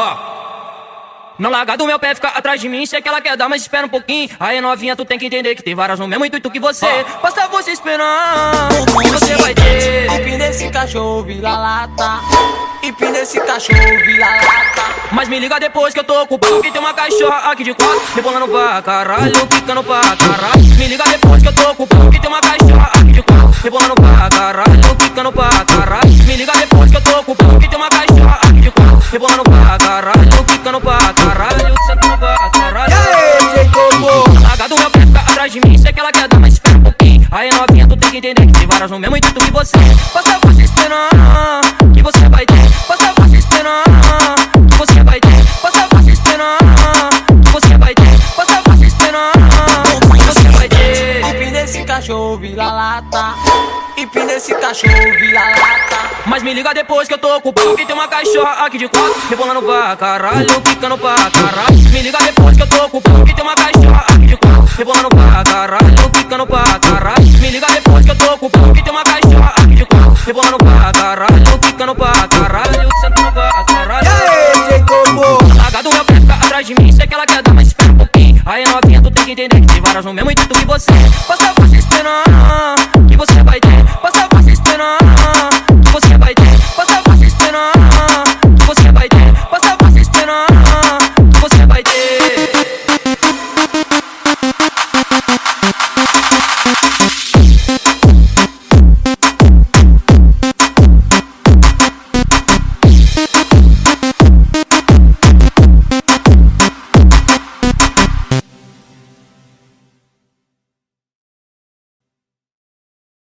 Ó. Não larga do meu pé, fica atrás de mim. Sei que ela quer dar, mas espera um pouquinho. Aí, novinha, tu tem que entender que tem várias no mesmo intuito que você. Basta você esperar, você vai ter. Empina desse cachorro, vira lata. Empina desse cachorro, vira lata. Mas me liga depois que eu tô ocupado Que tem uma cachorra aqui de quatro Rebolando pra caralho, quicando pra caralho Me liga depois Rebolando pra caralho, quicando pra caralho Sentando pra caralho E aí, Jacobo? Larga do meu pé, fica atrás de mim Sei que ela quer dar, mas espera um pouquinho. Aí novinha, tu tem que entender que tem várias no mesmo intuito que você. Você esperar Que você vai ter. Basta você esperar Que você vai ter. Basta você esperar Que você vai ter. Você esperar Que você vai ter. Empina desse cachorro, vira lata. Empina desse cachorro, vira lata. Mas me liga depois que eu tô ocupado Que tem uma cachorra aqui de quatro Rebolando pra caralho, quicando pra caralho. Me liga depois que eu tô ocupado Que tem uma cachorra aqui de quatro Rebolando pra caralho, quicando pra caralho. Me liga depois que eu tô ocupado Que tem uma cachorra aqui de quatro Rebolando pra caralho, quicando pra caralho Sentando pra caralho. Aí, Jacobo? Larga do meu pé, fica atrás de mim Sei que ela quer dar, mas espera um pouquinho Aí novinha, tu tem que entender Que tem várias no mesmo intuito que você. Você